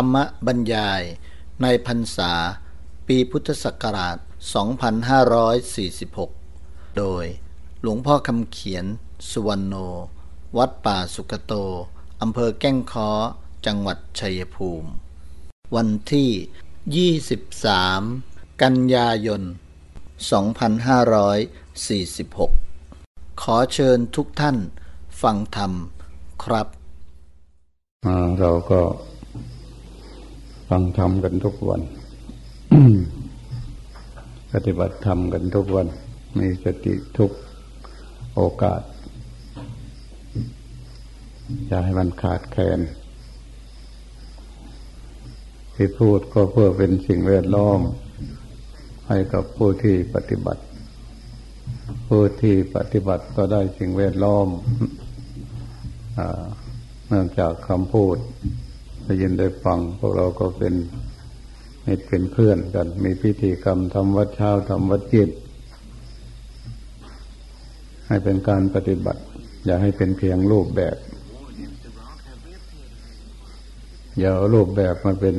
รรมบรรยายในพรรษา ปีพุทธศักราช 2546 โดยหลวงพ่อคำเขียน สุวรรณโน วัดป่าสุกโต อำเภอแก้งค้อ จังหวัดชัยภูมิ วันที่ 23 กันยายน 2546 ขอเชิญทุกท่านฟังธรรมครับ เราก็ ฟังธรรมกันทุกวัน ปฏิบัติธรรมกันทุกวัน มีสติทุกโอกาส อย่าให้มันขาดแคลนที่พูดก็เพื่อเป็นสิ่งแวดล้อม ให้กับผู้ที่ปฏิบัติ ผู้ที่ปฏิบัติก็ได้สิ่งแวดล้อมเนื่องจากคำพูด ได้ยินได้ฟัง พวกเราก็เป็นมิตรเป็นเพื่อนกัน มีพิธีกรรมทำวัดเช้าทำวัดจิตให้เป็นการปฏิบัติ อย่าให้เป็นเพียงรูปแบบ อย่าเอารูปแบบมาเป็น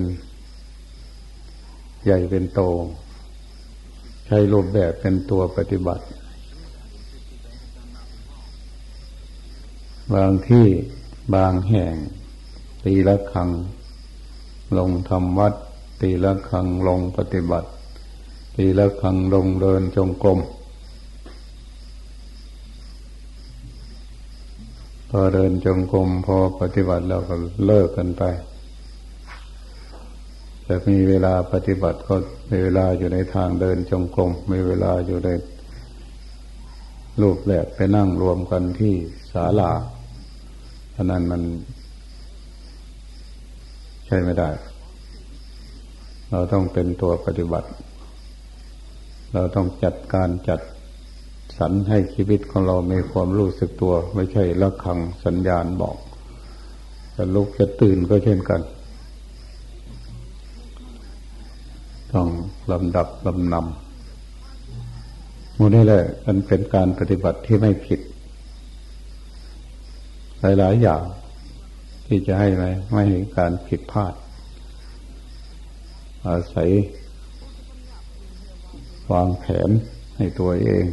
ใหญ่เป็นโต ใช้รูปแบบเป็นตัวปฏิบัติ บางที่บางแห่ง ตีละครัง ลงทำวัด ตีละครังลงปฏิบัติ ตีละครังลงเดินจงกรมพอเดินจงกรมพอปฏิบัติแล้วก็เลิกกันไปแต่มีเวลาปฏิบัติก็มีเวลาอยู่ในทางเดินจงกรมมีเวลาอยู่ในรูปแบบไปนั่งรวมกันที่ศาลาฉะนั้นมัน ใช่ไม่ได้ เราต้องเป็นตัวปฏิบัติ เราต้องจัดการจัดสรรให้ชีวิตของเรามีความรู้สึกตัว ไม่ใช่ละคังสัญญาณบอกจะลุกจะตื่นก็เช่นกัน ต้องลำดับลำนำมูนี่แหละมันเป็นการปฏิบัติที่ไม่ผิด หลาย ๆ อย่าง ที่จะให้ไหมไม่ให้การผิดพลาด อาศัยวางแผนให้ตัวเอง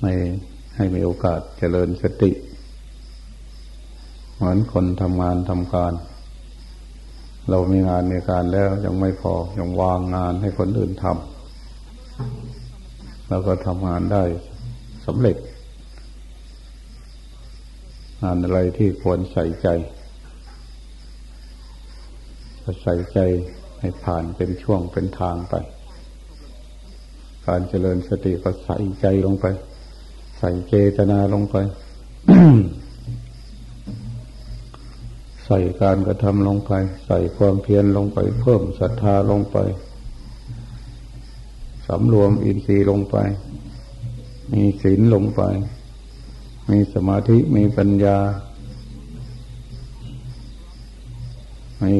ไม่ให้มีโอกาสเจริญสติ เหมือนคนทำงานทำการ เรามีงานในการแล้วยังไม่พอยังวางงานให้คนอื่นทำแล้วก็ทำงานได้สำเร็จ งานอะไรที่ควรใส่ใจก็ใส่ใจให้ผ่านเป็นช่วงเป็นทางไป การเจริญสติก็ใส่ใจลงไป ใส่เจตนาลงไป ใส่การกระทำลงไป ใส่ความเพียรลงไป เพิ่มศรัทธาลงไปสำรวมอินทรีย์ลงไป มีศีลลงไป มีสมาธิมีปัญญา มี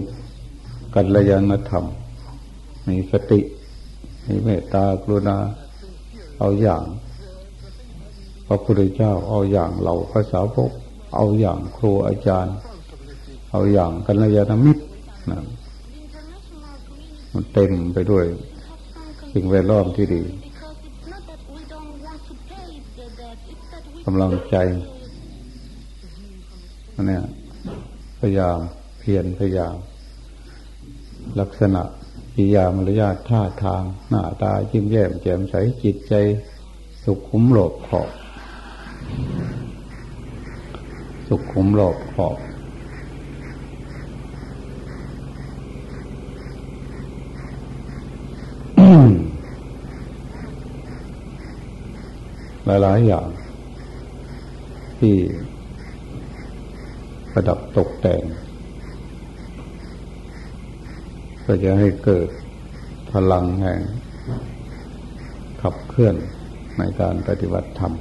กัลยาณธรรม มีสติ มีเมตตากรุณา เอาอย่างพระพุทธเจ้าเอาอย่างเหล่าพระสาวกเอาอย่างครูอาจารย์ เอาอย่างกัลยาณมิตรนะมันเต็มไปด้วยสิ่งแวดล้อมที่ดี กำลังใจนี่พยายามเพียรพยายามลักษณะปิยามารยาทท่าทาง หน้าตาจิ้มแย้มแจ่มใสจิตใจ สุขุมโลบขอบ สุขุมโลบขอบหลายๆอย่าง ที่ประดับตกแต่งก็จะให้เกิดพลังแห่งขับเคลื่อนในการปฏิบัติธรรม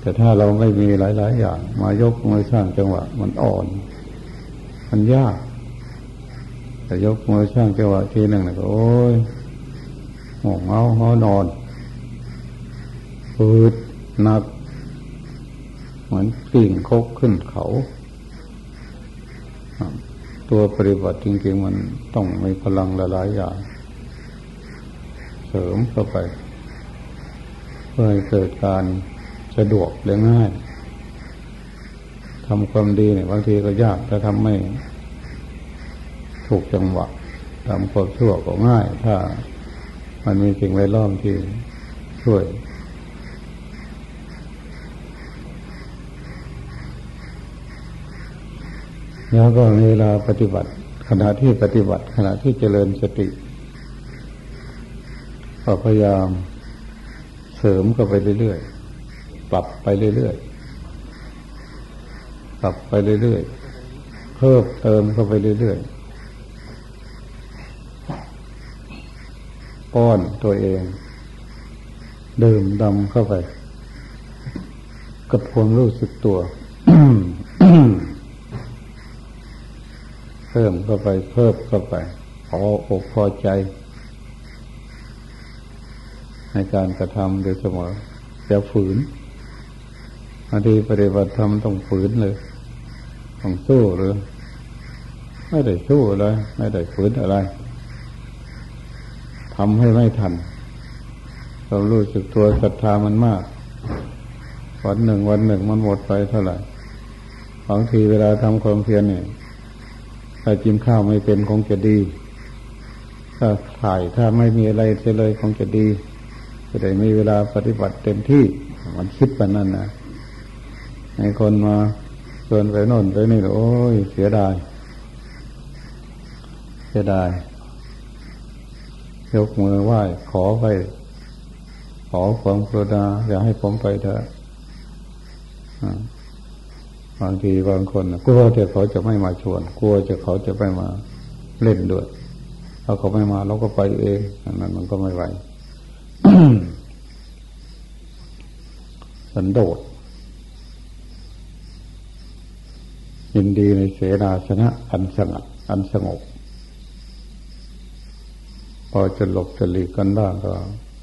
แต่ถ้าเราไม่มีหลาย ๆ อย่าง มายกมือสร้างจังหวะ มันอ่อน มันยาก แต่ยกมือสร้างจังหวะทีหนึ่งก็โอ้ยห่วงเงาหอนอน พืดหนัก เหมือนกิ่งโคกขึ้นเขา ตัวปฏิบัติจริง ๆ มันต้องมีพลังหลายอย่าง เสริมเข้าไปเพื่อให้เกิดการสะดวกและง่ายทำความดีเนี่ยบางทีก็ยากแต่ทำไม่ ถูกจังหวะทำความชั่วก็ง่าย ถ้า มันมีสิ่งแวดล้อมที่ช่วย แล้วก็เวลาปฏิบัติ ขณะที่ปฏิบัติ ขณะที่เจริญสติก็พยายามเสริมก็ไปเรื่อยๆ ปรับไปเรื่อยๆ ปรับไปเรื่อยๆ เพิ่มเติมเข้าไปเรื่อยๆ ป้อนตัวเอง ดื่มดำเข้าไป กับความรู้สึกตัว พิ่มเข้าไปเพิ่มเข้าไปพออกพอใจ ในการกระทำโดยเสมอจะฝืนบางทีปฏิบัติธรรมต้องฝืนเลย ต้องสู้หรือ ไม่ได้สู้เลยไม่ได้ฝืนอะไรทำให้ไม่ทันเรารู้สึกตัวศรัทธามันมาก วันหนึ่งวันหนึ่งมันหมดไปเท่าไหร่บางทีเวลาทำความเพียรเนี่ย ถ้ากินข้าวไม่เป็นคงจะดี ถ้าถ่ายถ้าไม่มีอะไรเลยคงจะดีจะได้มีเวลาปฏิบัติเต็มที่มันคิดแบบนั้นนะให้คนมาชวนไปโน่นไปนี่โอ้ยเสียดาย เสียดาย ยกมือไหว้ขอไป ขอความกรุณาอย่าให้ผมไปเถอะ บางทีบางคนกลัวแต่เขาจะไม่มาชวน กลัวจะเขาจะไม่มาเล่นด้วยถ้าเขาไม่มาเราก็ไปเองนั้นมันก็ไม่ไหวสันโดษยินดีในเสนาชนะอันสงัดอันสงบ พอจะหลบจะหลีกกันบ้างก็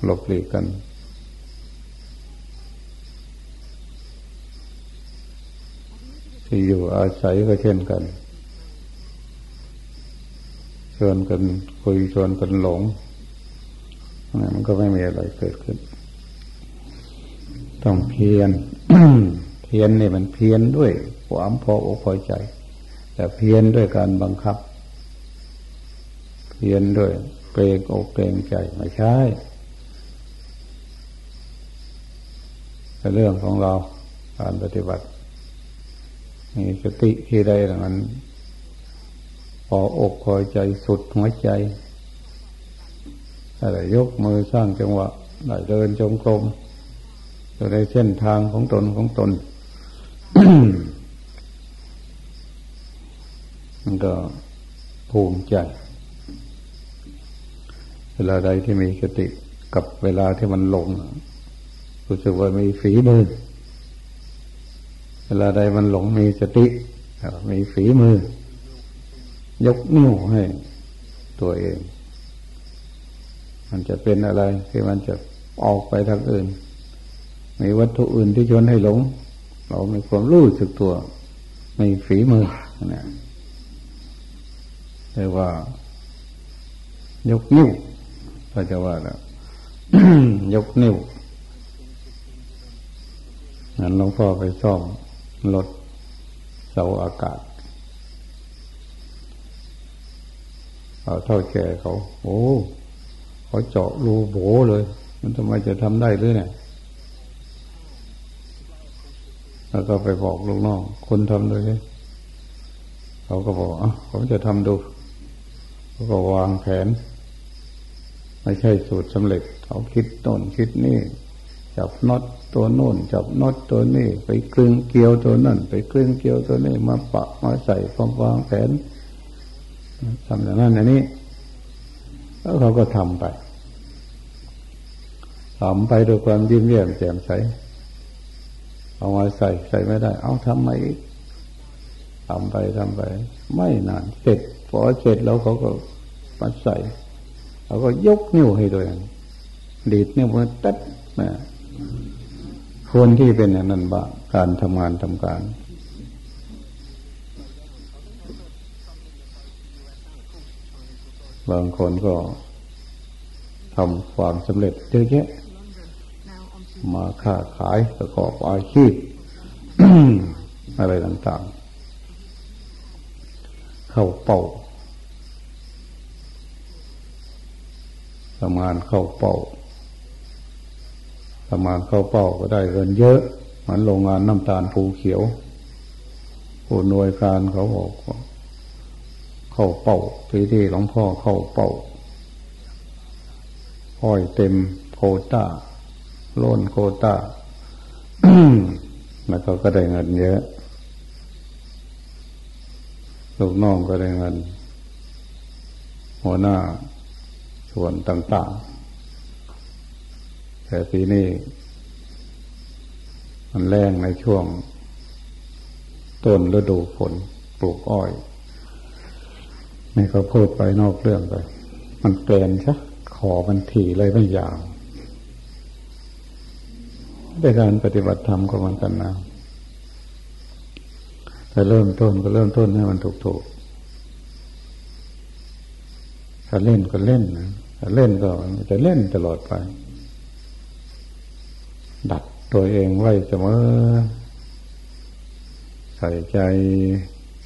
หลบหลีกกัน ที่อยู่อาศัยก็เช่นกันชวนกันคุยชวนกันหลงมันก็ไม่มีอะไรเกิดขึ้น ต้องเพียนเพียนนี่มันเพียนด้วยความพออกพอใจ แต่เพียนด้วยการบังคับ เพียนด้วยเกรงอกเกรงใจไม่ใช่เรื่องของเราการปฏิบัติ มีสติที่ใดมันพออกพอใจสุดหัวใจอะไรยกมือสร้างจังหวะได้เดินจงกรมอยู่ในเส้นทางของตนของตน มันก็ภูมิใจ เวลาใดที่มีสติกับเวลาที่มันหลงรู้สึกว่ามีฝีมือ เวลาใดมันหลงมีสติมีฝีมือ ยกนิ้วให้ตัวเอง มันจะเป็นอะไรที่มันจะออกไปทางอื่น มีวัตถุอื่นที่ชวนให้หลง เรามีความรู้สึกตัวมีฝีมือนะเรียกว่ายกนิ้วก็จะว่าแล้วยกนิ้วนั้นหลวงพ่อไปซ่อม รถเสาอากาศเอาเท่าแก่เขา โอ้เขาเจาะรูโบเลย มันทำไมจะทำได้หรือเนี่ยแล้วก็ไปบอกลูกน้องคนทำเลยเขาก็บอกอะผมจะทำดูเขาก็วางแผน ไม่ใช่สูตรสำเร็จ เขาคิดต้นคิดนี่ จับน็อตตัวโน่นจับน็อตตัวนี้ไปกลึงเกลียวตัวนั่น ไปกลึงเกลียวตัวนี้มาปะมาใส่ความวางแผนทำอย่างนั้นอย่างนี้ แล้วเขาก็ทำไปทำไปด้วยความยิ้มแย้มแจ่มใสเอามาใส่ใส่ไม่ได้ เอาทำไมทำไปทำไป ไม่นานเสร็จพอเสร็จแล้วเขาก็มาใส่เขาก็ยกนิ้วให้ตัวเองดีดนิ้วมันตัดนะ คนที่เป็นอย่างนั้นบ้างการทำงานทำการ บางคนก็ทำความสำเร็จเยอะแยะมาค้าขายประกอบอาชีพอะไรต่างๆ เข้าเป้าทำงานเข้าเป้า ทำงานเข้าเป้าก็ได้เงินเยอะเหมือนโรงงานน้ำตาลภูเขียวผู้หน่วยการเขาบอกว่าเข้าเป้าที่ที่หลวงพ่อเข้าเป้าห้อยเต็มโคต้าล้นโคต้าแล้วก็ได้เงินเยอะลูกน้องก็ได้เงิน หัวหน้าส่วนต่าง ๆ แต่ปีนี้มันแรงในช่วง ต้นฤดูฝนปลูกอ้อย นี่ก็พูดไปนอกเรื่องไป มันเปลี่ยนใช่ขอมันถี่เลยไม่ยาวในการปฏิบัติธรรมก็มันกันนะแต่เริ่มต้นก็เริ่มต้นให้มันถูกถูกถ้าเล่นก็เล่นนะถ้าเล่นก็จะเล่นตลอดไป ตัวเองไว้เสมอ ใส่ใจ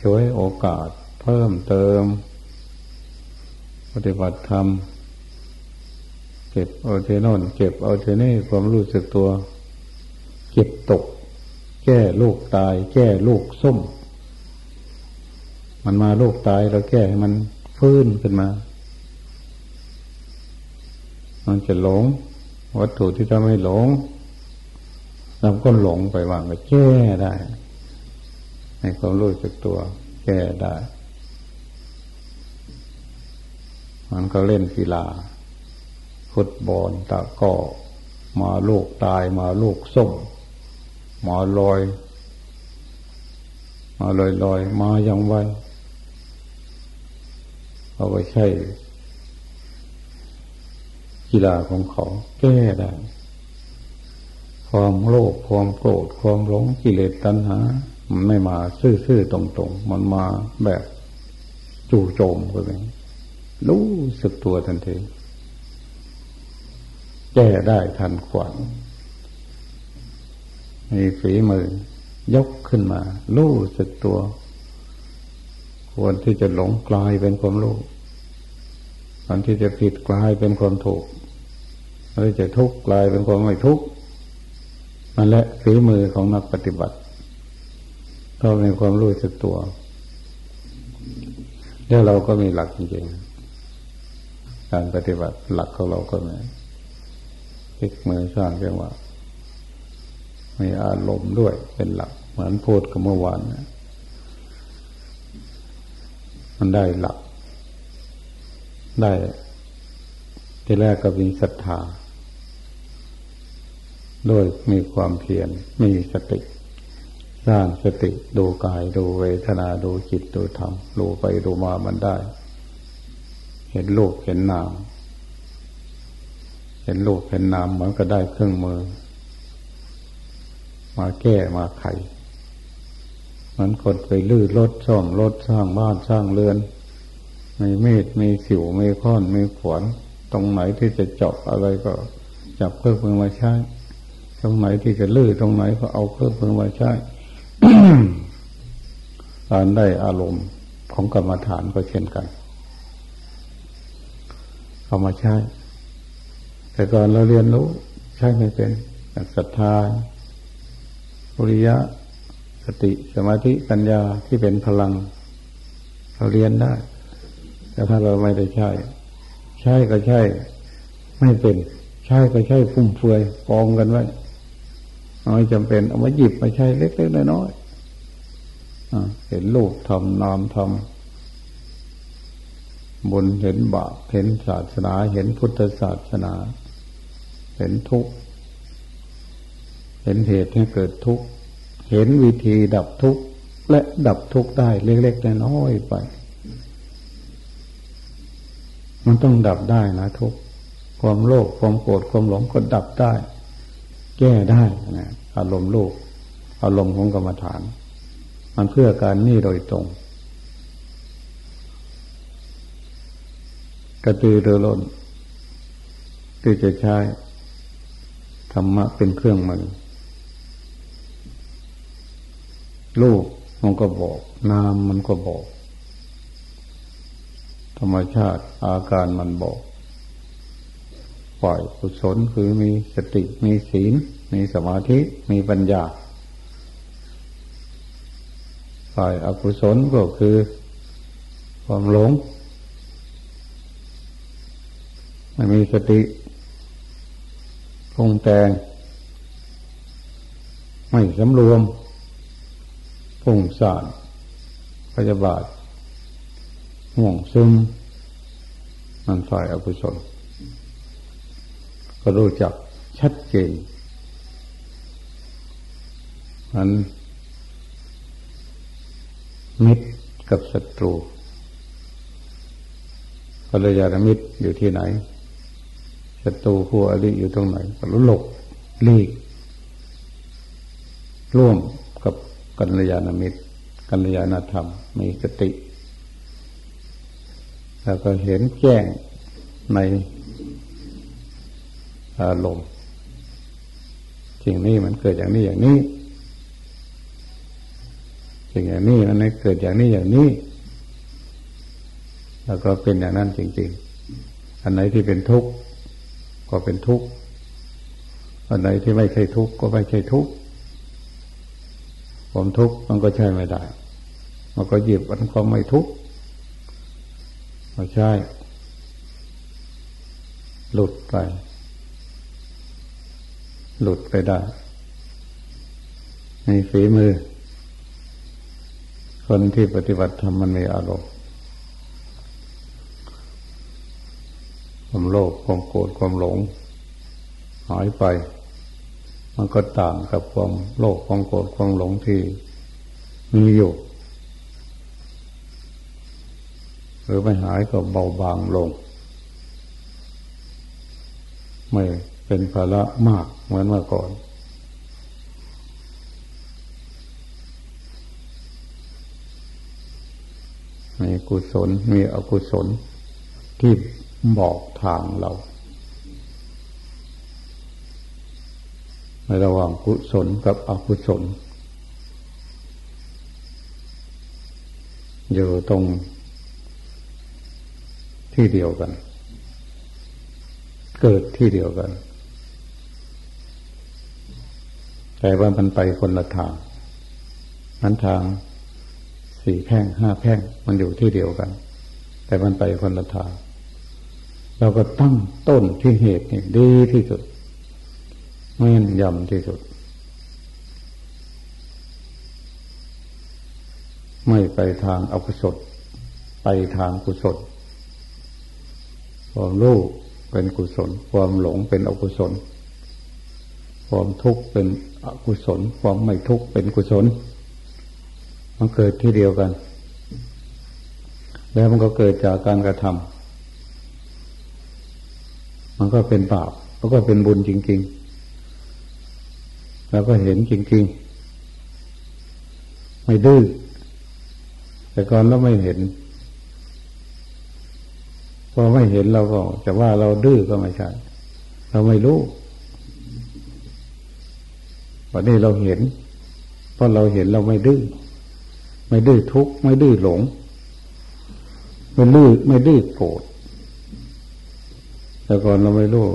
ช่วยโอกาสเพิ่มเติม ปฏิบัติธรรม เก็บเอาเทนอนเก็บเอาเทนี่ความรู้สึกตัว เก็บตก แก้ลูกตาย แก้ลูกส้ม มันมาลูกตายเราแก้ให้มันฟื้นขึ้นมา มันจะหลง วัตถุที่ทำให้หลง เราก็หลงไปว่างก็แก้ได้ ให้ความรู้สึกตัว แก้ได้ มันก็เล่นกีฬา ฟุตบอลตะก้อมาลูกตายมาลูกส้มมาลอย มาลอยลอยมายังไวเอาไปใช้กีฬาของเขาแก้ได้ ความโลภความโกรธความหลงกิเลสตัณหา มันไม่มาซื่อๆตรงๆ มันมาแบบจู่โจมก็เลยรู้สึกตัวทันทีแก้ได้ทันขวัญมีฝีมือยกขึ้นมารู้สึกตัว ควรที่จะหลงกลายเป็นความรู้ควรที่จะผิดกลายเป็นความถูกหรือจะทุกข์กลายเป็นความไม่ทุกข์ นั่นและฝีมือของนักปฏิบัติเรามีความรู้สึกตัว แล้วเราก็มีหลักจริงๆการปฏิบัติหลักของเราก็มีพลิกมือสร้างจังหวะมีอารมณ์ด้วยเป็นหลัก เหมือนพูดกับเมื่อวานนะมันได้หลัก ได้ที่แรกก็มีศรัทธา ด้วยมีความเพียรมีสติสร้างสติดูกายดูเวทนาดูจิตดูธรรมดูไปดูมามันได้ เห็นโลกเห็นนาม เห็นโลกเห็นนามมันก็ได้เครื่องมือ มาแก้มาไขมันกดไปลื้อรถซ่อมรถสร้างบ้านสร้างเรือนมีมีดมีสิวมีค้อนมีขวานตรงไหนที่จะเจาะอะไรก็จับเครื่องมือมาใช้ รงไหนที่จะลื้อตรงไหนก็เอาเครื่องมือมาใช้การได้อารมณ์ของกรรมฐานก็เช่นกัน เอามาใช้ แต่ก่อนเราเรียนรู้ใช้ไม่เป็นศรัทธาปุริยะ สติ สมาธิ ปัญญาที่เป็นพลัง เราเรียนได้ แต่ถ้าเราไม่ได้ใช้ ใช้ก็ใช้ ไม่เป็น ใช้ก็ใช้ฟุ่มเฟือยกองกันไว้ ไม่จำเป็นเอามาหยิบมาใช้เล็กๆน้อยๆเห็นลูกทำนามทำบุญเห็นบาปเห็นศาสนา เห็นพุทธศาสนา เห็นทุกข์เห็นเหตุให้เกิดทุกข์เห็นวิธีดับทุกข์และดับทุกข์ได้เล็กๆน้อยๆไป มันต้องดับได้นะทุกความโลภความโกรธความหลงก็ดับได้ แก้ได้นะอารมณ์โลภอารมณ์ของกรรมฐาน มันเพื่อการนี่โดยตรง กระตือรือร้นที่จะใช้ธรรมะเป็นเครื่องมือลูกมันก็บอก นามมันก็บอก ธรรมชาติอาการมันบอก ฝ่ายกุศลคือมีสติมีศีล มีสมาธิมีปัญญาฝ่ายอกุศลก็คือความหลงไม่มีสติปรุงแต่งไม่สำรวมพุ่งสานพยาบาทห่วงซึมมันฝ่ายอกุศล ก็รู้จักชัดเจนมันมิตรกับศัตรูภรรยามิตรอยู่ที่ไหนศัตรูคู่อริอยู่ตรงไหนก็รู้หลบลีก ร่วมกับกัลยาณมิตร กัลยาณธรรม มีสติ แล้วก็เห็นแจ้งใน อารมณ์สิ่งนี้มันเกิดอย่างนี้อย่างนี้สิ่งอย่างนี้มันเกิดอย่างนี้อย่างนี้ แล้วก็เป็นอย่างนั้นจริง ๆ อันไหนที่เป็นทุกข์ก็เป็นทุกข์อันไหนที่ไม่ใช่ทุกข์ก็ไม่ใช่ทุกข์ความทุกข์มันก็ใช่ไม่ได้ มันก็หยิบอันความไม่ทุกข์ไม่ใช่ หลุดไป หลุดไปได้ ในฝีมือ คนที่ปฏิบัติธรรมมันมีอารมณ์ความโลภความโกรธความหลง หายไป มันก็ต่างกับความโลภความโกรธความหลงที่มีอยู่หรือไม่หายก็เบาบางลง ไม่เป็นภาระมาก เหมือนเมื่อก่อน มีกุศลมีอกุศลที่บอกทางเราในระหว่างกุศลกับอกุศล อยู่ตรงที่เดียวกัน เกิดที่เดียวกัน แต่ว่ามันไปคนละทางนั้นทางสี่แพ่งห้าแพ่งมันอยู่ที่เดียวกัน แต่มันไปคนละทางเราก็ตั้งต้นที่เหตุนี่ดีที่สุดแม่นยำที่สุด ไม่ไปทางอกุศลไปทางกุศลความรู้เป็นกุศล ความหลงเป็นอกุศล ความทุกข์เป็นอกุศลความไม่ทุกข์เป็นกุศล มันเกิดที่เดียวกัน แล้วมันก็เกิดจากการกระทำมันก็เป็นบาปแล้วก็เป็นบุญจริง ๆ แล้วก็เห็นจริง ๆ ไม่ดื้อแต่ก่อนเราไม่เห็นพอไม่เห็นเราก็จะว่าเราดื้อก็ไม่ใช่ เราไม่รู้ วันนี้เราเห็น เพราะเราเห็นเราไม่ดื้อไม่ดื้อทุกข์ไม่ดื้อหลง ไม่ดื้อไม่ดื้อโกรธแต่ก่อนเราไม่รู้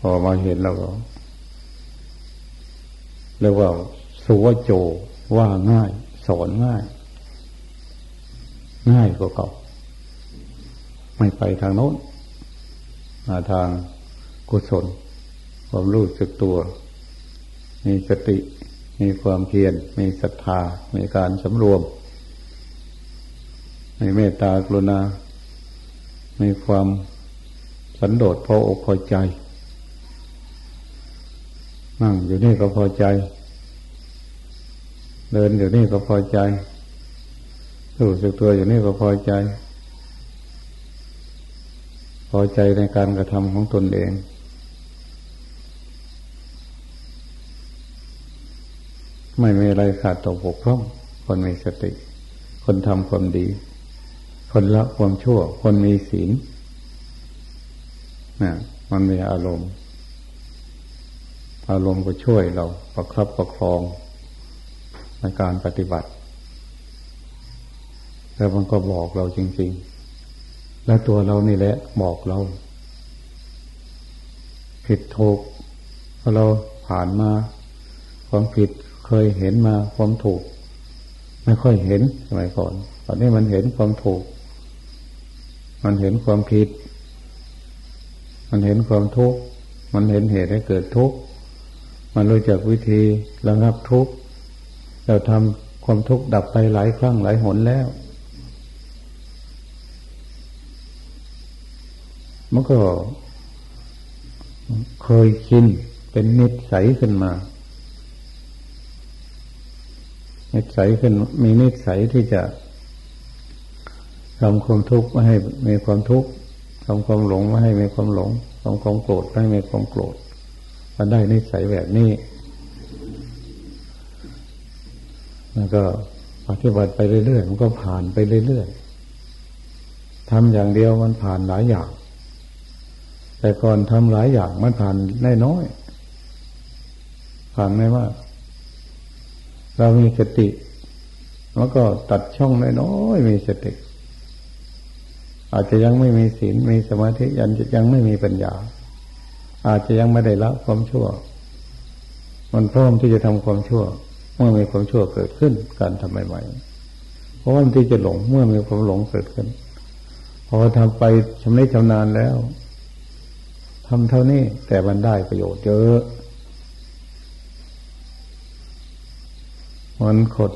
พอมาเห็นแล้วก็เรียกว่าสุวโจว่าง่าย สอนง่าย ง่ายกว่าเก่า ไม่ไปทางโน้นมาทางกุศล ความรู้สึกตัว มีสติ มีความเพียร มีศรัทธา มีการสำรวม มีเมตตากรุณา มีความสันโดษพออกพอใจ นั่งอยู่นี่ก็พอใจ เดินอยู่นี่ก็พอใจ รู้สึกตัวอยู่นี่ก็พอใจ พอใจในการกระทำของตนเอง ไม่มีอะไรขาดตกบกพร่อง คนมีสติ คนทำความดี คนละความชั่ว คนมีศีลนะมันมีอารมณ์ อารมณ์ก็ช่วยเราประครับประครองในการปฏิบัติ แล้วมันก็บอกเราจริง ๆ แล้วตัวเรานี่แหละบอกเรา ผิดถูกพอเราผ่านมาความผิด เคยเห็นมาความถูก ไม่ค่อยเห็นสมัยก่อน ตอนนี้มันเห็นความถูก มันเห็นความผิด มันเห็นความทุกข์ มันเห็นเหตุให้เกิดทุกข์ มันรู้จักวิธีระงับทุกข์ เราทำความทุกข์ดับไปหลายครั้งหลายหนแล้ว มันก็เคยชินเป็นนิสัยขึ้นมา นิสัยขึ้นมีนิสัยที่จะทำความทุกข์ไม่ให้มีความทุกข์ทำความหลงไม่ให้มีความหลงทำความโกรธไม่ให้มีความโกรธมันได้นิสัยแบบนี้แล้วก็ปฏิบัติไปเรื่อยๆมันก็ผ่านไปเรื่อยๆทำอย่างเดียวมันผ่านหลายอย่าง แต่ก่อนทำหลายอย่างมันผ่านได้น้อยผ่านไม่มาก เรามีสติแล้วก็ตัดช่องน้อยๆมีสติ อาจจะยังไม่มีศีลมีสมาธิยังยังไม่มีปัญญา อาจจะยังไม่ได้ละความชั่ว มันพร้อมที่จะทำความชั่ว เมื่อมีความชั่วเกิดขึ้น การทำใหม่ๆเพราะว่าที่จะหลงเมื่อมีความหลงเกิดขึ้น พอทำไปชำนิชำนาญแล้วทำเท่านี้แต่มันได้ประโยชน์เยอะ มันขด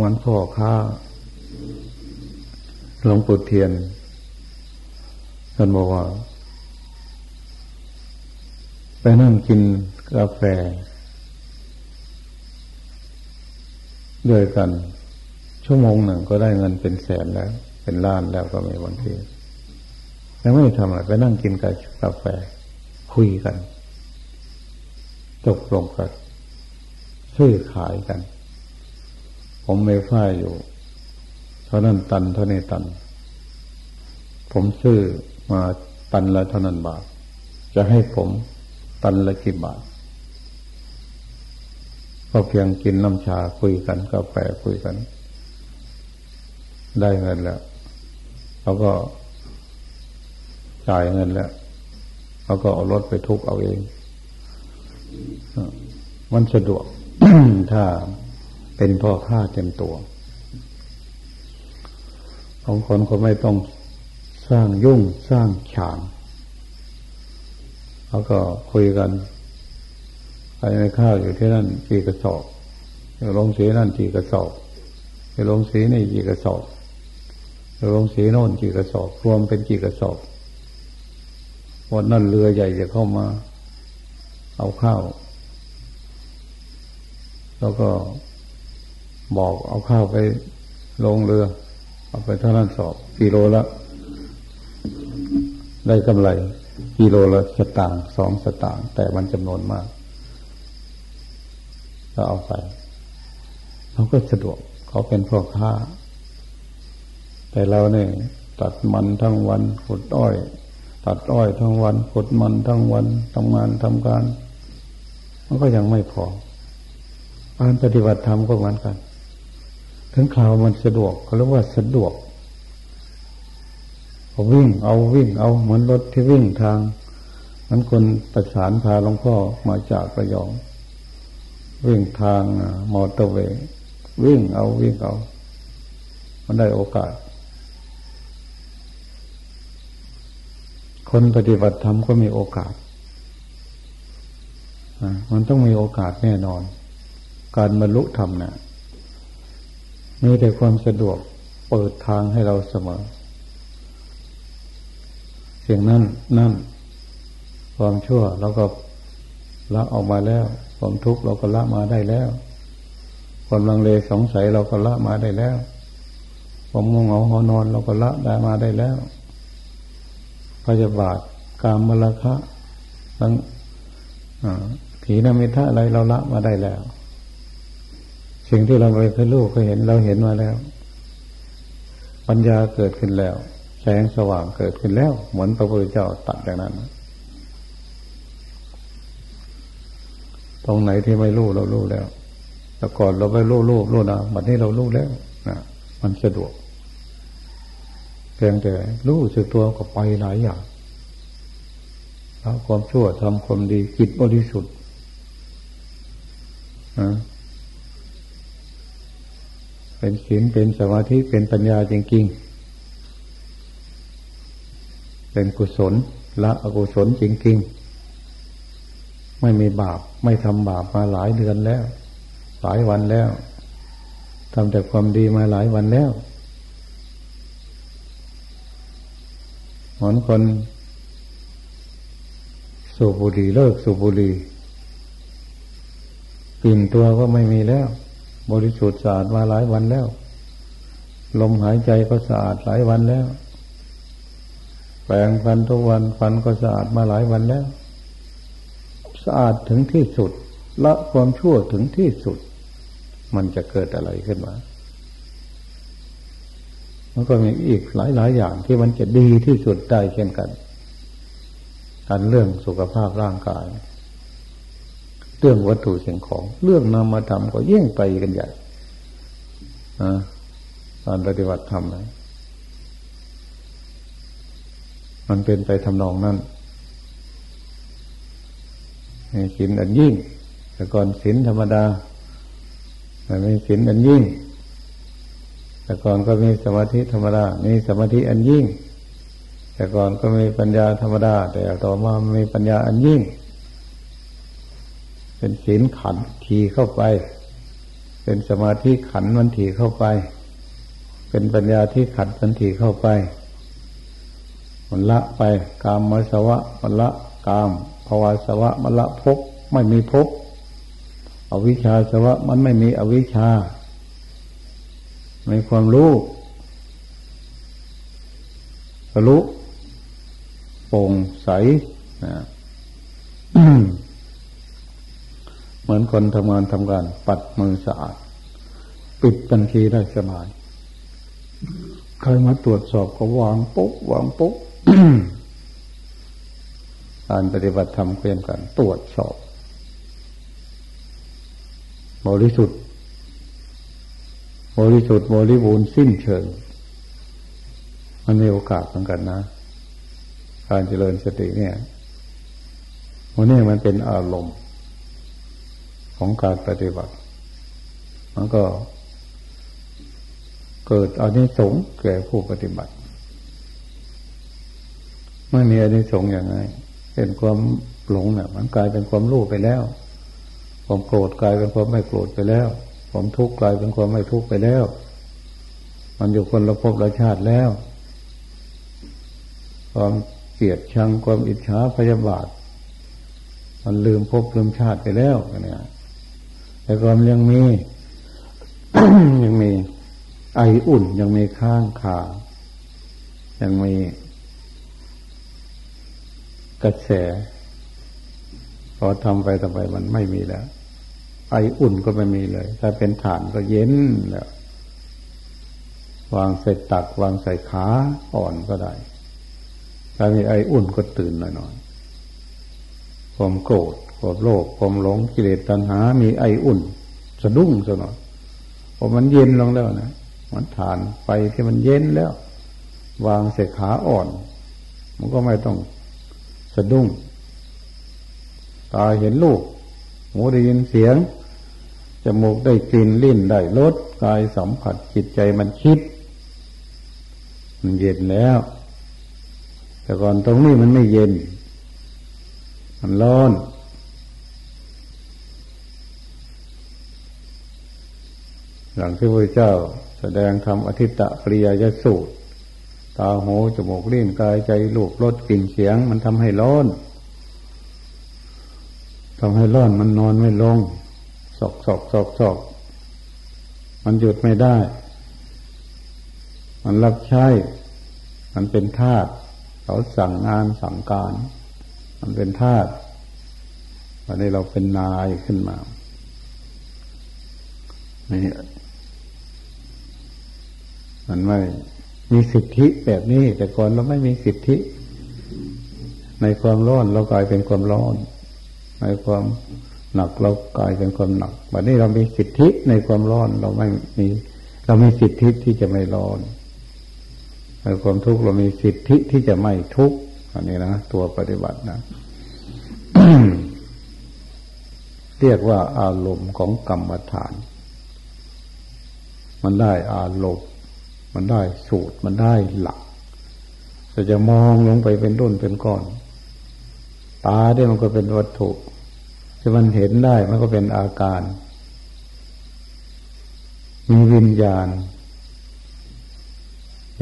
มันพ่อค้าหลวงปู่เทียนท่านบอกว่า ไปนั่งกินกาแฟ ด้วยกัน ชั่วโมงหนึ่งก็ได้เงินเป็นแสนแล้ว เป็นล้านแล้วก็มีบางทียังไม่ทำอะไรไปนั่งกินกาแฟ คุยกัน ตกลงกัน ซื้อขายกัน ผมไม่ฝ้ายอยู่ เท่านั้นตันเท่านี้ตัน ผมซื้อมาตันละเท่านั้นบาท จะให้ผมตันละกี่บาทก็เพียงกินน้ำชาคุยกันกาแฟคุยกัน ได้เงินแล้วเขาก็จ่ายเงินแล้วเขาก็เอารถไปทุกเอาเอง มันสะดวก ถ้าเป็นพ่อค้าเต็มตัว ของคนก็ไม่ต้องสร้างยุ่งสร้างฉางเขาก็คุยกันไปในข้าวอยู่ที่นั่นกี่กระสอบอยู่ลงสีนั่นกี่กระสอบอยู่ลงสีนี่กี่กระสอบอยู่ลงสีโน่นกี่กระสอบ รวมเป็นกี่กระสอบวันนั้นเรือใหญ่จะเข้ามา เอาข้าว แล้วก็บอกเอาข้าวไปลงเรือ เอาไปเท่านั้นสอบกิโลละ ได้กำไรกิโลละสตางค์สองสตางค์แต่มันจำนวนมากก็เอาไปเขาก็สะดวกเขาเป็นพ่อค้า แต่เราเนี่ยตัดมันทั้งวันขุดอ้อย ตัดอ้อยทั้งวันขุดมันทั้งวันทำงานทำการ มันก็ยังไม่พอ การปฏิบัติธรรมก็เหมือนกัน ถึงคราวมันสะดวกเขาเรียกว่าสะดวกวิ่งเอาวิ่งเอาเหมือนรถที่วิ่งทางมันคนประสานพาหลวงพ่อมาจากระยอง วิ่งทางมอเตอร์เวย์วิ่งเอาวิ่งเอา มันได้โอกาส คนปฏิบัติธรรมก็มีโอกาสมันต้องมีโอกาสแน่นอน การบรรลุธรรมนะ่ยมีแต่ความสะดวกเปิดทางให้เราเสมอ เสียงนั้นนั่น ความชั่วเราก็ละออกมาแล้ว ความทุกข์เราก็ละมาได้แล้ว ความลังเลสงสัยเราก็ละมาได้แล้ว ความงงเหงาหอนอนเราก็ละได้มาได้แล้วพยาบาทกามมลคะทั้งผีนามิทะอะไรเราละมาได้แล้ว สิ่งที่เราไปเคยรู้เคยเห็นเราเห็นมาแล้ว ปัญญาเกิดขึ้นแล้ว แสงสว่างเกิดขึ้นแล้ว เหมือนพระพุทธเจ้าตัดอย่างนั้น ตรงไหนที่ไม่รู้เรารู้แล้ว แต่ก่อนเราไม่รู้รู้รู้นะบัดนี้เรารู้แล้วนะมันสะดวกเพียงแต่รู้สึกตัวก็ไปหลายอย่างละความชั่วทำความดีจิตบริสุทธิ์ เป็นศีลเป็นสมาธิเป็นปัญญาจริงๆ เป็นกุศลละอกุศลจริงๆ ไม่มีบาปไม่ทำบาปมาหลายเดือนแล้ว หลายวันแล้วทำแต่ความดีมาหลายวันแล้วเหมือนคนสูบบุหรี่เลิกสูบบุหรี่กลิ่นตัวก็ไม่มีแล้ว บริสุทธิ์สะอาดมาหลายวันแล้ว ลมหายใจก็สะอาดหลายวันแล้ว แปรงฟันทุกวันฟันก็สะอาดมาหลายวันแล้ว สะอาดถึงที่สุดละความชั่วถึงที่สุด มันจะเกิดอะไรขึ้นมามันก็มีอีกหลายหลายอย่างที่มันจะดีที่สุดได้เช่นกันการเรื่องสุขภาพร่างกาย เรื่องวัตถุสิ่งของ เรื่องนามธรรมก็ยิ่งไปกันใหญ่การปฏิบัติธรรมนะมันเป็นไปทำนองนั้นศีลอันยิ่ง แต่ก่อนศีลธรรมดาแต่ไม่ศีลอันยิ่ง แต่ก่อนก็มีสมาธิธรรมดา มีสมาธิอันยิ่ง แต่ก่อนก็มีปัญญาธรรมดา แต่ต่อมามีปัญญาอันยิ่ง เป็นศีลขันทีเข้าไป เป็นสมาธิขันมันทีเข้าไป เป็นปัญญาที่ขันมันทีเข้าไปมันละไป กามมสวะมันละกามภาวาสวะมันละภพไม่มีภพอวิชชาสวะมันไม่มีอวิชชามีความรู้รู้โปร่งใสนะ เหมือนคนทำงานทำการ ปัดมือสะอาด ปิดบัญชีได้สบายใครมาตรวจสอบก็วางปุ๊บวางปุ๊บการปฏิบัติธรรมเพื่อนกัน ตรวจสอบ บริสุทธิ์ บริสุทธิ์บริบูรณ์สิ้นเชิง มันมีโอกาสเหมือนกันนะ การเจริญสติเนี่ยวันนี้มันเป็นอารมณ์ ของการปฏิบัติ มันก็ เกิดอานิสงส์แก่ผู้ปฏิบัติไม่มีอานิสงส์อย่างไรเป็นความหลงเนี่ยมันกลายเป็นความรู้ไปแล้ว ความโกรธกลายเป็นความไม่โกรธไปแล้ว ความทุกข์กลายเป็นความไม่ทุกข์ไปแล้ว มันอยู่คนละภพละชาติแล้ว ความเกลียดชังความอิจฉาพยาบาท มันลืมภพลืมชาติไปแล้วเนี่ย แต่ความยังมี ยังมี ไออุ่นยังมีข้างขา ยังมีกระแสพอทำไปต่อไปมันไม่มีแล้ว ไออุ่นก็ไม่มีเลย ถ้าเป็นฐานก็เย็นแล้ว วางใส่ตัก วางใส่ขาอ่อนก็ได้ ถ้ามีไออุ่นก็ตื่นหน่อยๆความโกรธ ความโลภความหลงกิเลสตัณหา มีไออุ่น สะดุ้งซะหน่อยพอมันเย็นลงแล้วนะมันฐานไปที่มันเย็นแล้ว วางใส่ขาอ่อน มันก็ไม่ต้องสะดุ้งตาเห็นลูก หูได้ยินเสียงจมูกได้กลิ่นลิ้นได้รสกายสัมผัสจิตใจมันคิด มันเย็นแล้ว แต่ก่อนตรงนี้มันไม่เย็น มันร้อน หลังที่พระเจ้าแสดงธรรมอธิตตปริยยสูตร ตาหูจมูกลิ้นกายใจลูกรสกลิ่นเสียง มันทำให้ร้อนทำให้ร้อนมันนอนไม่ลงสอกสอกสอกสอกมันหยุดไม่ได้ มันรับใช้ มันเป็นธาตุเขาสั่งงานสั่งการ มันเป็นธาตุวันนี้เราเป็นนายขึ้นมานี่ มันไม่มีสิทธิแบบนี้ แต่ก่อนเราไม่มีสิทธิ ในความร้อนเรากลายเป็นความร้อน ในความหนักเรากลายเป็นความหนักวันนี้เรามีสิทธิในความร้อนเราไม่มี เรามีสิทธิที่จะไม่ร้อนในความทุกข์เรามีสิทธิที่จะไม่ทุกข์อันนี้นะตัวปฏิบัตินะเรียกว่าอารมณ์ของกรรมฐาน มันได้อารมณ์ มันได้สูตรมันได้หลักแต่จะมองลงไปเป็นต้นเป็นก้อน ตาเนี่ยมันก็เป็นวัตถุที่มันเห็นได้มันก็เป็นอาการ มีวิญญาณ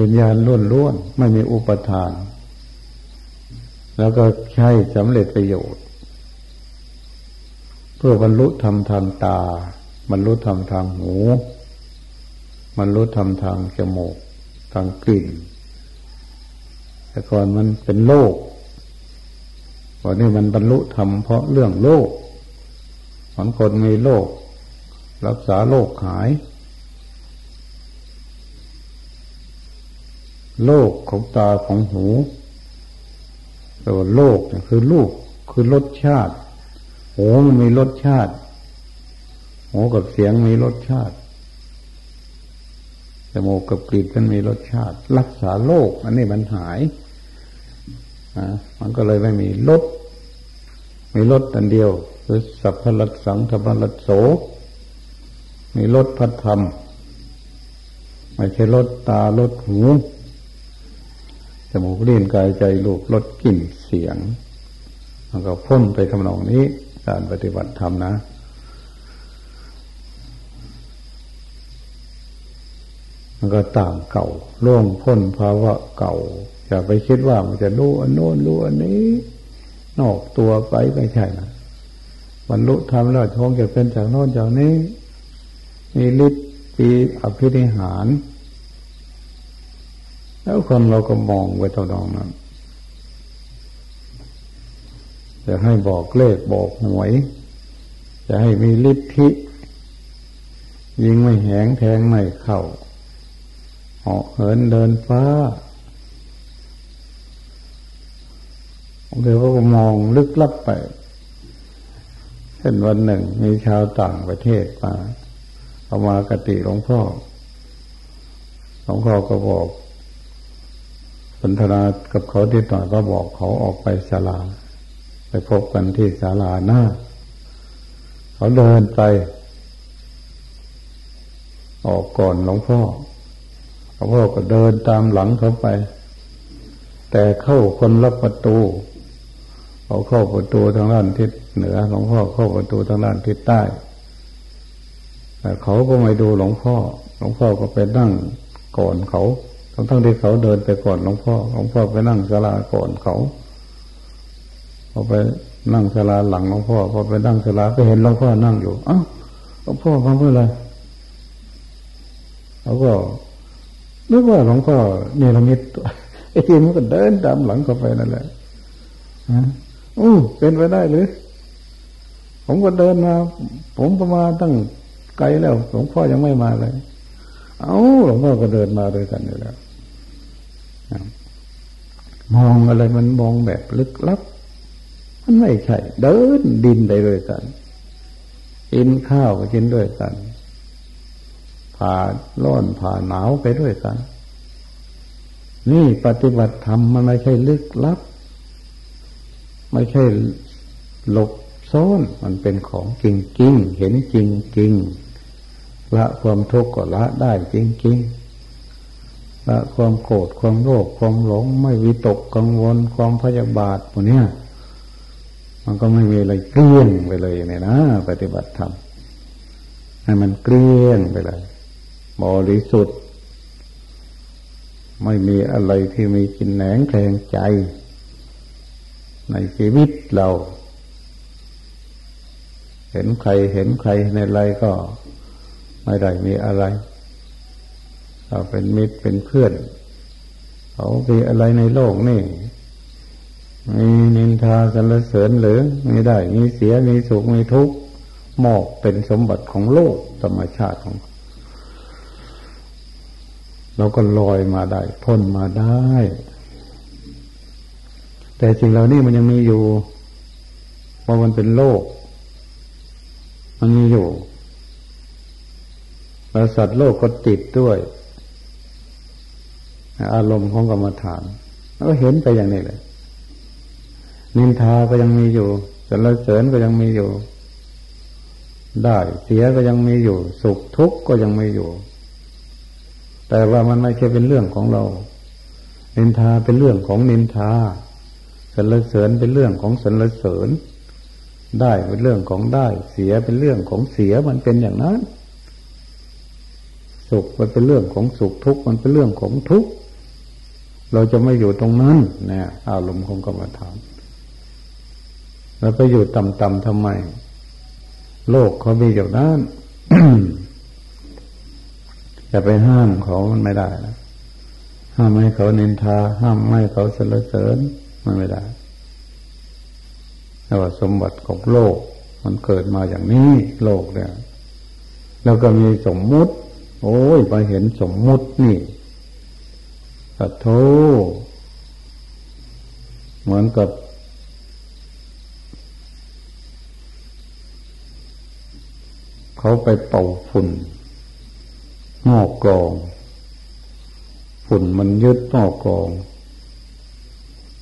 วิญญาณล้วนล้วนไม่มีอุปทาน แล้วก็ใช้สำเร็จประโยชน์ เพื่อบรรลุธรรมทางตา บรรลุธรรมทางหู มันรู้ทำทางจมูกทางกลิ่น แต่ก่อนมันเป็นโลกวันนี้มันบรรลุธรรมเพราะเรื่องโลกบางคนมีโลก รักษาโลกหาย โลกของตาของหูแตัวโลกคือลูกคือรสชาติหูมันมีรสชาติหูกับเสียงมีรสชาติ มูกกับกลิ่นมันมีรสชาติ รักษาโรคอันนี้มันหายมันก็เลยไม่มีรสมีรสอันเดียวคือสัพพลัสสังธรรมลัสโส มีรสพัฒธรรม ไม่ใช่รสตารสหูจมูกเลี้ยนกายใจลูกรสกลิ่นเสียง มันก็พ้นไปทำนองนี้ การปฏิบัติธรรมนะ มันก็ต่างเก่าล่วงพ้นภาวะเก่าอย่าไปคิดว่ามันจะรู้อันโน้นรู้อันนี้ นอกตัวไปไม่ใช่นะบรรลุธรรมแล้วท้องจะเป็นจากโน้นจากนี้ มีฤทธิ์ปีอภินิหาร แล้วคนเราก็มองไปตรงนั้นจะให้บอกเลขบอกหวย จะให้มีฤทธิยิงไม่แหงแทงไม่เข้า เหาะเหินเดินฟ้าเดี๋ยวก็มองลึกลับไป เช่นวันหนึ่งมีชาวต่างประเทศมาเอามากติหลวงพ่อหลวงพ่อก็บอกสนทนากับเขาที่ต่อยก็บอกเขาออกไปศาลา ไปพบกันที่ศาลาหน้า เขาเดินไป ออกก่อนหลวงพ่อ หลวงพ่อก็เดินตามหลังเขาไป แต่เข้าคนรับประตูเขาเข้าประตูทางด้านทิศเหนือหลวงพ่อเข้าประตูทางด้านทิศใต้แต่เขาก็ไม่ดูหลวงพ่อ หลวงพ่อก็ไปนั่งก่อนเขาทั้งทั้งที่เขาเดินไปก่อนหลวงพ่อ หลวงพ่อไปนั่งศาลาก่อนเขาพอไปนั่งศาลาหลังหลวงพ่อพอไปนั่งศาลาก็เห็นหลวงพ่อนั่งอยู่อ้าวหลวงพ่อมาเมื่ออะไรเขาก็ นึกว่าหลวงพ่อเนรมิตไอ้ทีมันก็เดินตามหลังเข้าไปนั่นแหละอู้เป็นไปได้หรือ ผมก็เดินมา ผมประมาตั้งไกลแล้วหลวงพ่อยังไม่มาเลย เอาหลวงพ่อก็เดินมาด้วยกันอยู่แล้วมองอะไรมันมองแบบลึกลับ มันไม่ใช่ เดินดินไปด้วยกันกินข้าวก็กินด้วยกัน ผ่าร้อนผ่าหนาวไปด้วยกัน นี่ปฏิบัติธรรมมันไม่ใช่ลึกลับ ไม่ใช่หลบซ่อนมันเป็นของจริงจริงเห็นจริงจริงละความทุกข์ก็ละได้จริงจริงละความโกรธความโลภความหลง ไม่วิตกกังวลความพยาบาทพวกนี้มันก็ไม่มีอะไรเกลี้ยงไปเลยเนี่ยนะ ปฏิบัติธรรมให้มันเกลี้ยงไปเลย บริสุทธิ์ ไม่มีอะไรที่มีกินแหนงแทงใจ ในชีวิตเรา เห็นใครเห็นใครในอะไรก็ไม่ได้มีอะไร เราเป็นมิตรเป็นเพื่อน เขามีอะไรในโลกนี่ มีนินทาสรรเสริญหรือไม่ได้ มีเสียมีสุขมีทุกข์หมอกเป็นสมบัติของโลกธรรมชาติของ เราก็ลอยมาได้พ้นมาได้ แต่สิ่งเหล่านี้มันยังมีอยู่ เพราะมันเป็นโลก มันมีอยู่แล้วสัตว์โลกก็ติดด้วย อารมณ์ของกรรมฐาน แล้วก็เห็นไปอย่างนี้เลย นินทาก็ยังมีอยู่สรรเสริญก็ยังมีอยู่ ได้เสียก็ยังมีอยู่ สุขทุกข์ก็ยังมีอยู่ แต่ว่ามันไม่ใช่เป็นเรื่องของเรา นินทาเป็นเรื่องของนินทาสรรเสริญเป็นเรื่องของสรรเสริญ ได้เป็นเรื่องของได้ เสียเป็นเรื่องของเสียมันเป็นอย่างนั้น สุขมันเป็นเรื่องของสุขทุกข์มันเป็นเรื่องของทุกข์เราจะไม่อยู่ตรงนั้นเนี่ยอารมณ์ของกรรมฐานเราไปอยู่ต่ำๆทำไม โลกเขามีอย่างนั้น จะไปห้ามเขามันไม่ได้นะห้ามให้เขาเนินทา ห้ามไม่เขาสรรเสริญมันไม่ได้แต่ว่าสมบัติของโลก มันเกิดมาอย่างนี้โลกเนี่ย แล้วก็มีสมมุติ โอ้ยไปเห็นสมมุตินี่ปัโทเหมือนกับเขาไปเป่าฝุ่น นอกกอง ฝุ่นมันยึดนอกกอง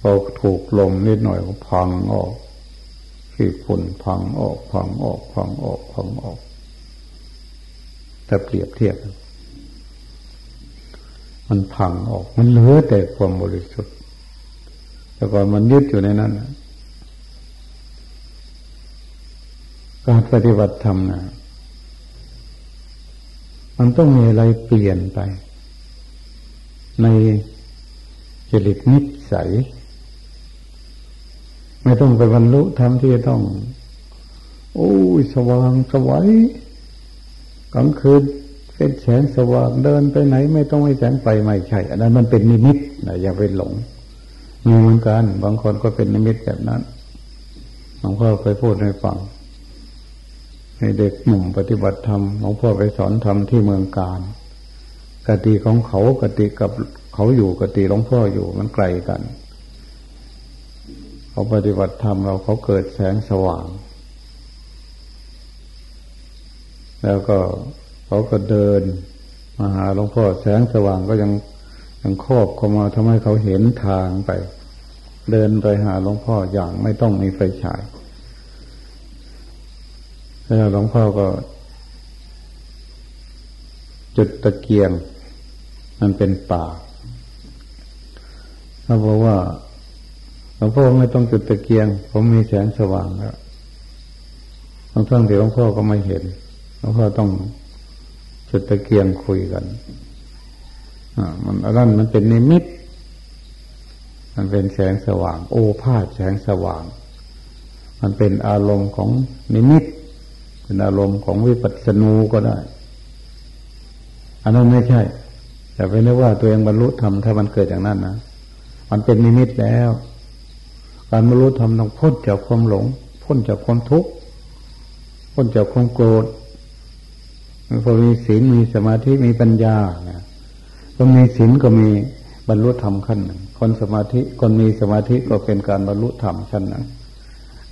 พอถูกลมนิดหน่อยก็พังออกขี้ฝุ่นพังออกพังออกพังออกพังออกถ้าเปรียบเทียบ มันพังออก มันเหลือแต่ความบริสุทธิ์ แต่ก่อนมันยึดอยู่ในนั้นการปฏิบัติธรรมนะ มันต้องมีอะไรเปลี่ยนไป ในจริตนิสัย ไม่ต้องไปบรรลุธรรมที่จะต้อง โอ้ยสว่างสวัยกลางคืนเป็นแสงสว่างเดินไปไหน ไม่ต้องให้แสงไฟไม่ใช่ อันนั้นมันเป็นนิมิตนะอย่าไปหลงมีเหมือนกัน บางคนก็เป็นนิมิตแบบนั้นหลวงพ่อไปพูดให้ฟัง ให้เด็กหนุ่มปฏิบัติธรรมหลวงพ่อไปสอนธรรมที่เมืองการกติของเขากติกับเขาอยู่กติหลวงพ่ออยู่มันไกลกัน เขาปฏิบัติธรรมเราเขาเกิดแสงสว่าง แล้วก็เขาก็เดินมาหาหลวงพ่อแสงสว่างก็ยังยังครอบเข้ามาทำให้เขาเห็นทางไป เดินไปหาหลวงพ่ออย่างไม่ต้องมีไฟฉาย แล้วหลวงพ่อก็ จุดตะเกียง มันเป็นป่าเขาบอกว่าหลวงพ่อไม่ต้องจุดตะเกียง ผมมีแสงสว่างแล้วบางครั้งเดี๋ยวหลวงพ่อก็ไม่เห็นแล้วก็ต้องจุดตะเกียงคุยกันอ่ามันอันนั้นมันเป็นนิมิต มันเป็นแสงสว่าง โอภาสแสงสว่าง มันเป็นอารมณ์ของนิมิต เป็นอารมณ์ของวิปัสสนูก็ได้ อันนั้นไม่ใช่อย่ไปนึกว่าตัวเองบรรลุธรรมถ้ามันเกิดอย่างนั้นนะมันเป็นนิมิตแล้ว การบรรลุธรรมต้องพ้นจากความหลง พ้นจากความทุกข์พ้นจากความโกรธพอมีศีลมีสมาธิมีปัญญานะคนมีศีลก็มีบรรลุธรรมขั้นหนึ่งคนสมาธิคนมีสมาธิก็เป็นการบรรลุธรรมขั้นหนึ่ง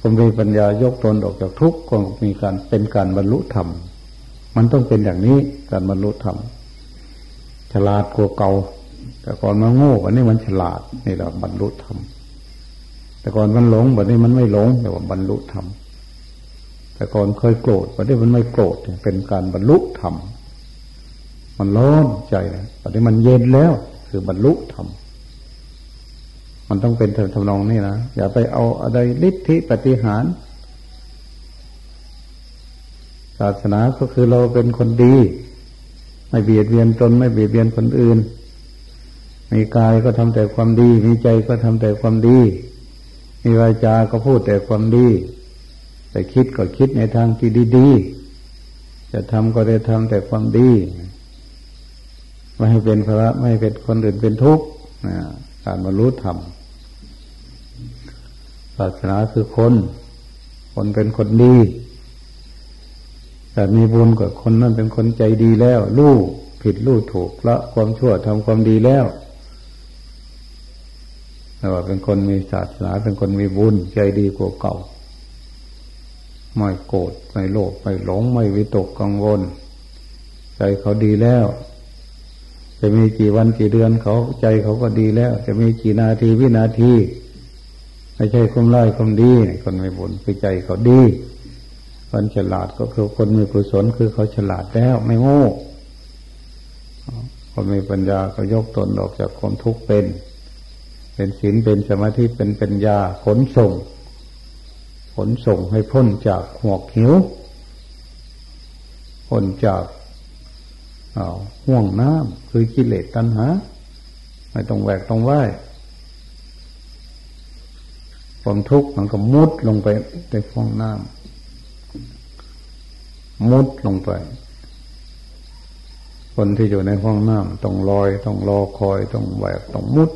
คนมีปัญญายกตนออกจากทุกข์ก็มีการเป็นการบรรลุธรรม มันต้องเป็นอย่างนี้การบรรลุธรรม ฉลาดกว่าเก่า แต่ก่อนมันโง่วันนี้มันฉลาดนี่เราบรรลุธรรม แต่ก่อนมันหลงวันนี้มันไม่หลงแต่ว่าบรรลุธรรม แต่ก่อนเคยโกรธวันนี้มันไม่โกรธเป็นการบรรลุธรรม มันร้อนใจนะตอนนี้มันเย็นแล้ว คือบรรลุธรรม มันต้องเป็นทำนองนี้นะอย่าไปเอาอะไรฤทธิปฏิหาร ศาสนาก็คือเราเป็นคนดี ไม่เบียดเบียนตนไม่เบียดเบียนคนอื่น มีกายก็ทำแต่ความดี มีใจก็ทำแต่ความดี มีวาจาก็พูดแต่ความดี แต่คิดก็คิดในทางที่ดีๆจะทำก็ได้ทำแต่ความดีไม่ให้เป็นภาระไม่ให้เป็นคนอื่นเป็นทุกข์การบรรลุธรรมาสนาคือคน คนเป็นคนดีแต่มีบุญกับคนนั้นเป็นคนใจดีแล้ว ลูกผิดรู้ถูกละความชั่วทำความดีแล้วแต่ว่าเป็นคนมีศาสนาเป็นคนมีบุญ ใจดีกว่าเก่า ไม่โกรธไม่โลภไม่หลงไม่วิตกกังวล ใจเขาดีแล้ว จะมีกี่วันกี่เดือนเขาใจเขาก็ดีแล้ว จะมีกี่นาทีวินาที ไม่ใช่คมไล่คมดีคนไม่บุญคือใจเขาดี คนฉลาดก็คือคนมีกุศลคือเขาฉลาดแล้วไม่โง่คนมีปัญญาก็ยกตนออกจากความทุกข์เป็น เป็นศีลเป็นสมาธิเป็นปัญญาขนส่ง ขนส่งให้พ้นจากหวกหิวพ้นจากห่วงน้ำคือกิเลสตัณหา ไม่ต้องแหวกต้องไหว ความทุกข์มันก็มุดลงไปในฟองน้ำมุดลงไป คนที่อยู่ในห้องน้ำต้องลอย ต้องรอคอย ต้องแหวกต้องมุด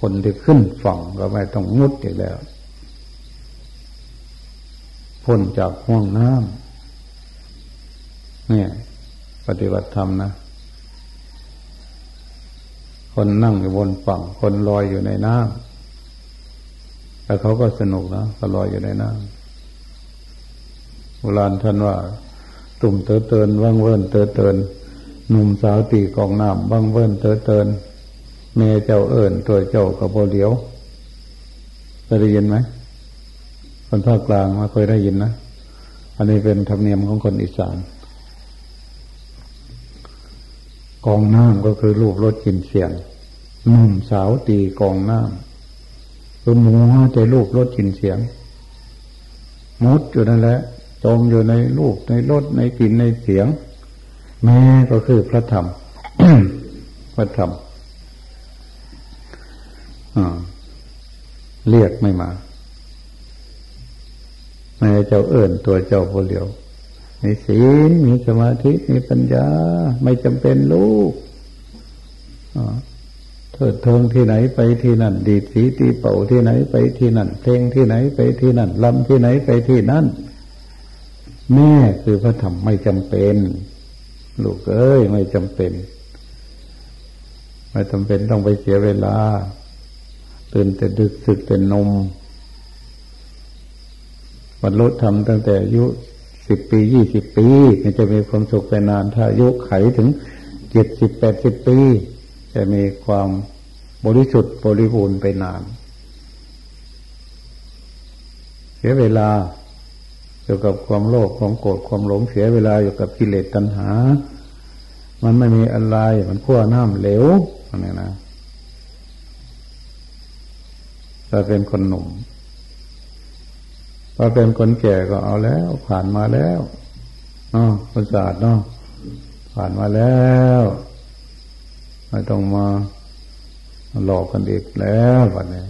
คนที่ขึ้นฝั่งก็ไม่ต้องมุดอีกแล้วพ้นจากห้องน้ำเนี่ย ปฏิบัติธรรมนะคนนั่งอยู่บนฝั่ง คนลอยอยู่ในน้ำ แต่เขาก็สนุกนะก็ลอยอยู่ในน้ำโบราณท่านว่า ตุ่มเตอเตินว่างเวินเตอเตินหนุ่มสาวตีกองน้ำว่างเวินเตอเตินเมเจ้าเอิญตัวเจ้ากับโบเดียวเคยได้ยินไหมคนภาคกลางมาเคยได้ยินนะอันนี้เป็นธรรมเนียมของคนอีสานกองน้ำก็คือรูปรถกินเสียงหนุ่มสาวตีกองน้ำ คือมัวใจลูกรถกินเสียงมุดอยู่นั่นแหละจมอยู่ในลูกในรถในกลิ่นในเสียง แม่ก็คือพระธรรมพระธรรมเรียกไม่มาแม่เจ้าเอิ่นตัวเจ้าโบเหลียวมีศีลมีสมาธิมีปัญญา ไม่จำเป็นลูก เถิดทิงที่ไหนไปที่นั่น ดีดสีตีเป่าที่ไหนไปที่นั่น เพลงที่ไหนไปที่นั่นลำที่ไหนไปที่นั่นแม่คือพระธรรมไม่จำเป็น ลูกเอ้ยไม่จำเป็น ไม่จำเป็นต้องไปเสียเวลา ตื่นแต่ดึกสึกแต่นมบรรลุธรรมตั้งแต่อายุสิบปียี่สิบปี มันจะมีความสุขไปนาน ถ้าอายุไขถึงเจ็ดสิบแปดสิบปี จะมีความบริสุทธิ์บริบูรณ์ไปนาน เสียเวลาอยู่กับความโลภความโกรธความหลงเสียเวลาอยู่กับกิเลสตัณหา มันไม่มีอะไรมันขั้วน้ำเหลวอะไรนะถ้าเป็นคนหนุ่มถ้าเป็นคนแก่ก็เอาแล้ว ผ่านมาแล้วอ๋อประสาทเนาะผ่านมาแล้ว ไม่ต้องมาหลอกกันอีกแล้ววันนี้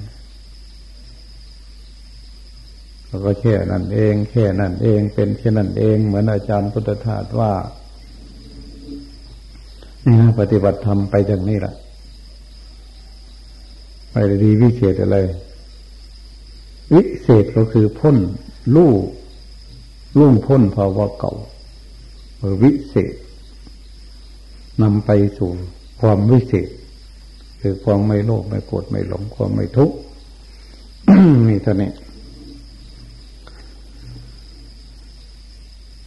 เราก็แค่นั่นเอง แค่นั่นเอง เป็นแค่นั่นเอง เหมือนอาจารย์พุทธทาสว่านี่นะปฏิบัติธรรมไปจากนี้แหละไปดีวิเศษอะไร วิเศษก็คือพ้นลู่ลุ่งพ้นภาวะเก่าวิเศษนำไปสู่ ความวิเศษ คือความไม่โลภไม่โกรธไม่หลงความไม่ทุกข์มีเท่านี้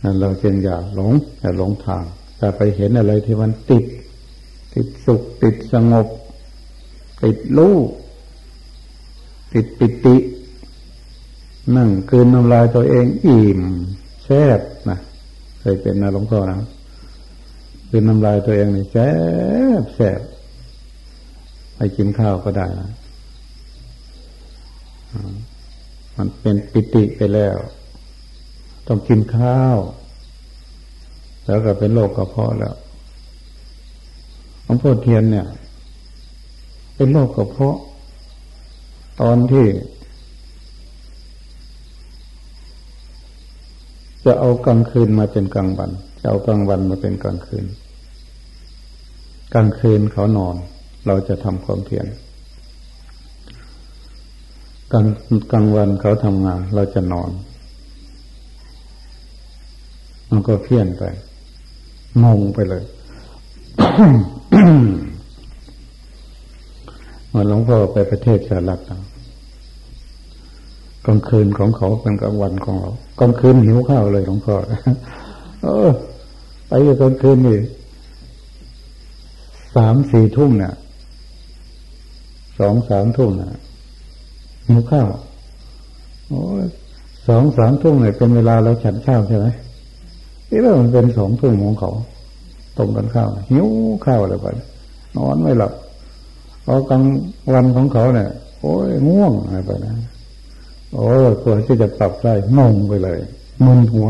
นั่นเราจึงอย่าหลงอย่าหลงทางแต่ไปเห็นอะไรที่มันติด ติดสุข ติดสงบ ติดรู้ติดปิติ นั่งคืนน้ำลายตัวเองอิ่มแซ่บนะเคยเป็นนะหลวงพ่อนะ คือน้ำลายตัวเองนี่แสบแสบไปกินข้าวก็ได้นะมันเป็นปิติไปแล้ว ต้องกินข้าว แล้วก็เป็นโรคกระเพาะแล้วหลวงพ่อเทียนเนี่ย เป็นโรคกระเพาะ ตอนที่ จะเอากลางคืนมาเป็นกลางวัน เอากลางวันมาเป็นกลางคืน กลางคืนเขานอน เราจะทำความเพียรกลางกลางวันเขาทำงาน เราจะนอน มันก็เพี้ยนไปงงไปเลยวันหลวงพ่อไปประเทศสหรัฐกลางคืนของเขาเป็นกลางวันของเรากลางคืนหิวข้าวเลยหลวงพ่อเออ ไปกลางคืนนี่สามสี่ทุ่มเนี่ยสองสามทุ่มเนี่ยหิวข้าวโอ้สองสามทุ่มเนี่ยเป็นเวลาเราฉันข้าวใช่ไหมที่เรามันเป็นสองทุ่มของเขาตรงกันข้าวหิวข้าวอะไรไปนอนไม่หลับพอกลางวันของเขาเนี่ย โอ้ยง่วงอะไรไปนะโอ้ยควรที่จะปรับได้งงไปเลยมึนหัว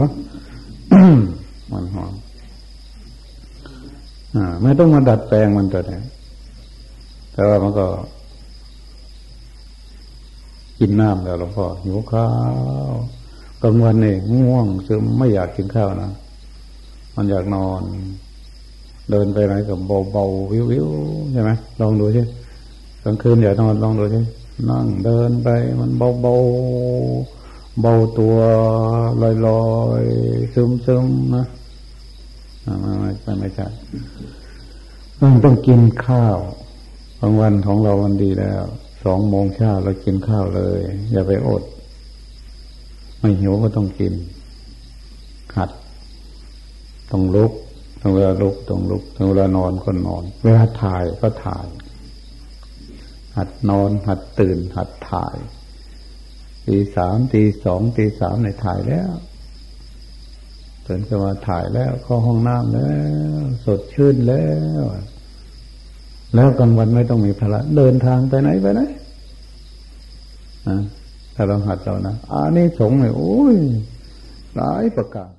มันหอม ไม่ต้องมาดัดแปลงมันตัวนี้แต่ว่ามันก็ กินน้ำแล้วหลวงพ่อหิวข้าวกลางวันนี่ง่วงซึมไม่อยากกินข้าวนะมันอยากนอน เดินไปไหนกับเบาๆวิวๆใช่ไหมลองดูสิกลางคืนอย่านอนลองดูสินั่งเดินไปมันเบาเบาเบาตัวลอยลอยซึมซึมนะ ไม่ไม่ไม่ใช่ต้องต้องกินข้าวบางวันของเราวันดีแล้ว สองโมงเช้าเรากินข้าวเลย อย่าไปอด ไม่หิวก็ต้องกินหัด ต้องลุกต้องเวลาลุกต้องลุกต้องเวลานอนก็นอน เวลาถ่ายก็ถ่าย หัดนอน หัดตื่น หัดถ่ายตีสามตีสองตีสามในถ่ายแล้ว ตื่นขึ้นมาถ่ายแล้วเข้าห้องน้ำแล้ว สดชื่นแล้ว แล้วกลางวันไม่ต้องมีภาระเดินทางไปไหนไปไหนถ้าเราหัดเรานะอันนี้สงเลยโอ้ยหลายประการ